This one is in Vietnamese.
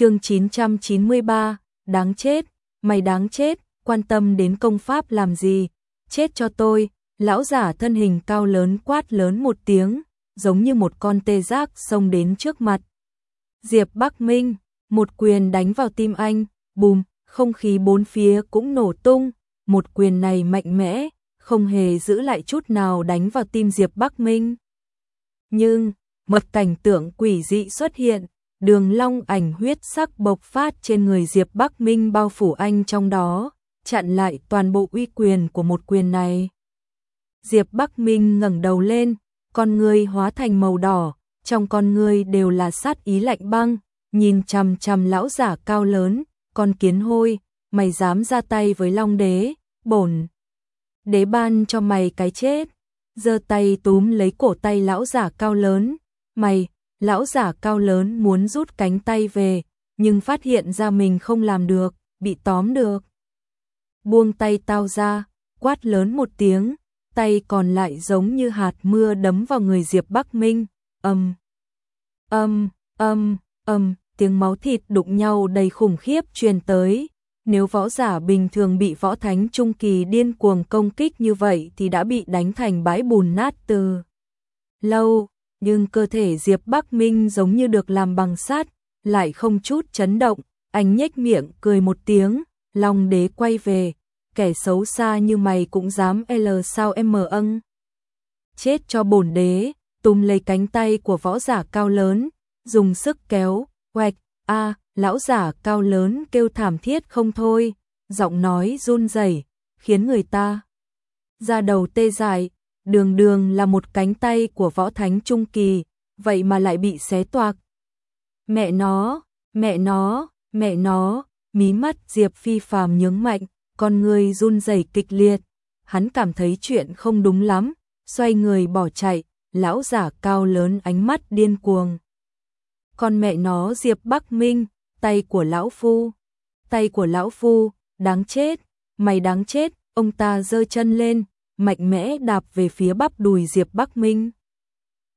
chương 993, đáng chết, mày đáng chết, quan tâm đến công pháp làm gì, chết cho tôi, lão giả thân hình cao lớn quát lớn một tiếng, giống như một con tê giác xông đến trước mặt. Diệp Bắc Minh, một quyền đánh vào tim anh, bùm, không khí bốn phía cũng nổ tung, một quyền này mạnh mẽ, không hề giữ lại chút nào đánh vào tim Diệp Bắc Minh. Nhưng, một cảnh tượng quỷ dị xuất hiện, đường long ảnh huyết sắc bộc phát trên người Diệp Bắc Minh bao phủ anh trong đó, chặn lại toàn bộ uy quyền của một quyền này. Diệp Bắc Minh ngẩng đầu lên, con người hóa thành màu đỏ, trong con người đều là sát ý lạnh băng, nhìn chằm chằm lão giả cao lớn, con kiến hôi, mày dám ra tay với Long đế, bổn đế ban cho mày cái chết. Giơ tay túm lấy cổ tay lão giả cao lớn, mày, lão giả cao lớn muốn rút cánh tay về, nhưng phát hiện ra mình không làm được, bị tóm được. Buông tay tao ra, quát lớn một tiếng, tay còn lại giống như hạt mưa đấm vào người Diệp Bắc Minh, âm, âm, âm, âm, tiếng máu thịt đụng nhau đầy khủng khiếp truyền tới. Nếu võ giả bình thường bị võ thánh trung kỳ điên cuồng công kích như vậy thì đã bị đánh thành bãi bùn nát từ lâu, nhưng cơ thể Diệp Bắc Minh giống như được làm bằng sắt, lại không chút chấn động, anh nhếch miệng cười một tiếng, Long đế quay về, kẻ xấu xa như mày cũng dám L sao em mờ âng. Chết cho bổn đế, túm lấy cánh tay của võ giả cao lớn, dùng sức kéo, hoạch, a lão giả cao lớn kêu thảm thiết không thôi, giọng nói run rẩy khiến người ta ra đầu tê dại, đường đường là một cánh tay của võ thánh trung kỳ, vậy mà lại bị xé toạc. Mẹ nó, mẹ nó, mẹ nó, mí mắt Diệp Phi phàm nhướng mạnh, con người run rẩy kịch liệt, hắn cảm thấy chuyện không đúng lắm, xoay người bỏ chạy, lão giả cao lớn ánh mắt điên cuồng. Con mẹ nó Diệp Bắc Minh, tay của lão phu, tay của lão phu, đáng chết, mày đáng chết, ông ta giơ chân lên, mạnh mẽ đạp về phía bắp đùi Diệp Bắc Minh.